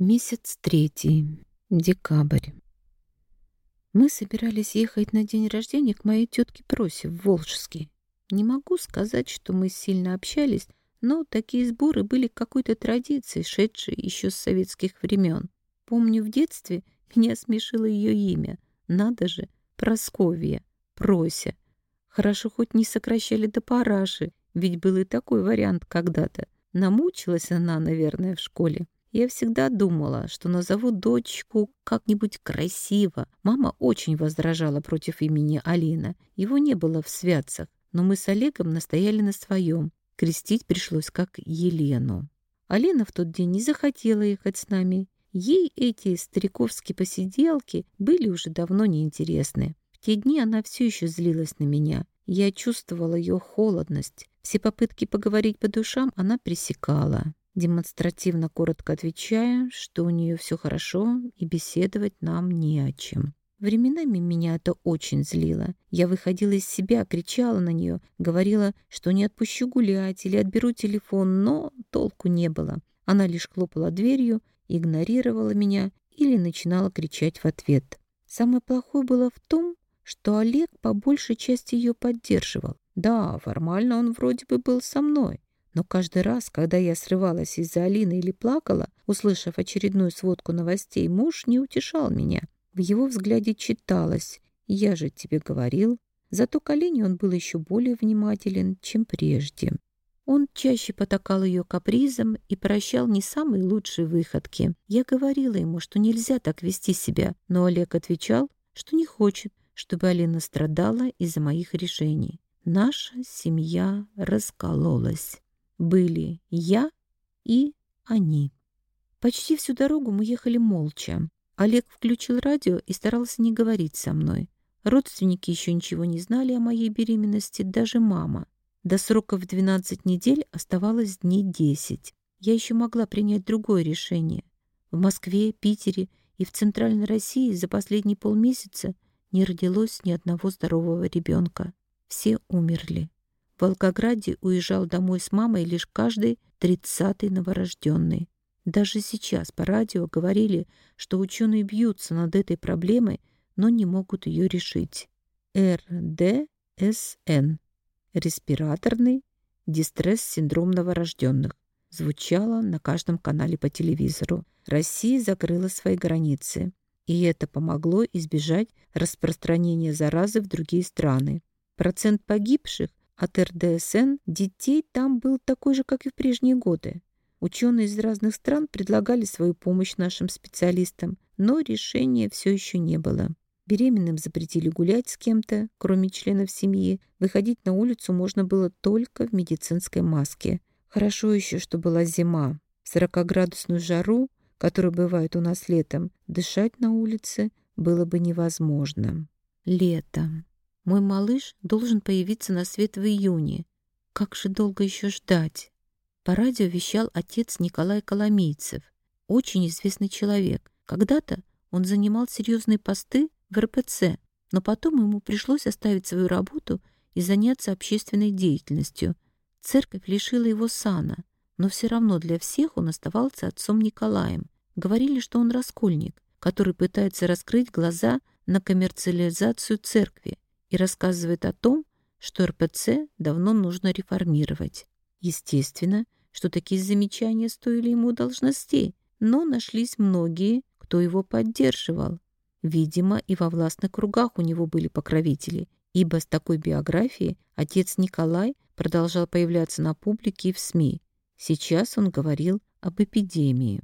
Месяц третий. Декабрь. Мы собирались ехать на день рождения к моей тетке Просе в Волжский. Не могу сказать, что мы сильно общались, но такие сборы были какой-то традицией, шедшей еще с советских времен. Помню, в детстве меня смешило ее имя. Надо же, Просковья, Прося. Хорошо хоть не сокращали до Параши, ведь был и такой вариант когда-то. Намучилась она, наверное, в школе. Я всегда думала, что назову дочку как-нибудь красиво. Мама очень возражала против имени Алина. Его не было в святцах, но мы с Олегом настояли на своем. Крестить пришлось как Елену. Алина в тот день не захотела ехать с нами. Ей эти стариковские посиделки были уже давно неинтересны. В те дни она все еще злилась на меня. Я чувствовала ее холодность. Все попытки поговорить по душам она пресекала демонстративно коротко отвечая, что у нее все хорошо и беседовать нам не о чем. Временами меня это очень злило. Я выходила из себя, кричала на нее, говорила, что не отпущу гулять или отберу телефон, но толку не было. Она лишь хлопала дверью, игнорировала меня или начинала кричать в ответ. Самое плохое было в том, что Олег по большей части ее поддерживал. Да, формально он вроде бы был со мной, но каждый раз, когда я срывалась из-за Алины или плакала, услышав очередную сводку новостей, муж не утешал меня. В его взгляде читалось «Я же тебе говорил». Зато к Алине он был еще более внимателен, чем прежде. Он чаще потакал ее капризом и прощал не самые лучшие выходки. Я говорила ему, что нельзя так вести себя, но Олег отвечал, что не хочет, чтобы Алина страдала из-за моих решений. Наша семья раскололась были я и они. Почти всю дорогу мы ехали молча. Олег включил радио и старался не говорить со мной. Родственники еще ничего не знали о моей беременности, даже мама. До срока в 12 недель оставалось дней 10. Я еще могла принять другое решение. В Москве, Питере и в Центральной России за последние полмесяца не родилось ни одного здорового ребенка. Все умерли. В Волгограде уезжал домой с мамой лишь каждый тридцатый новорожденный. Даже сейчас по радио говорили, что ученые бьются над этой проблемой, но не могут ее решить. РДСН – респираторный дистресс-синдром новорожденных. Звучало на каждом канале по телевизору. Россия закрыла свои границы, и это помогло избежать распространения заразы в другие страны. Процент погибших от РДСН детей там был такой же, как и в прежние годы. Ученые из разных стран предлагали свою помощь нашим специалистам, но решения все еще не было. Беременным запретили гулять с кем-то, кроме членов семьи. Выходить на улицу можно было только в медицинской маске. Хорошо еще, что была зима. В 40-градусную жару, которая бывает у нас летом, дышать на улице было бы невозможно. Лето. Мой малыш должен появиться на свет в июне. Как же долго еще ждать? По радио вещал отец Николай Коломейцев, очень известный человек. Когда-то он занимал серьезные посты в РПЦ, но потом ему пришлось оставить свою работу и заняться общественной деятельностью. Церковь лишила его сана, но все равно для всех он оставался отцом Николаем. Говорили, что он раскольник, который пытается раскрыть глаза на коммерциализацию церкви и рассказывает о том, что РПЦ давно нужно реформировать. Естественно, что такие замечания стоили ему должностей, но нашлись многие, кто его поддерживал. Видимо, и во властных кругах у него были покровители, ибо с такой биографией отец Николай продолжал появляться на публике и в СМИ. Сейчас он говорил об эпидемии.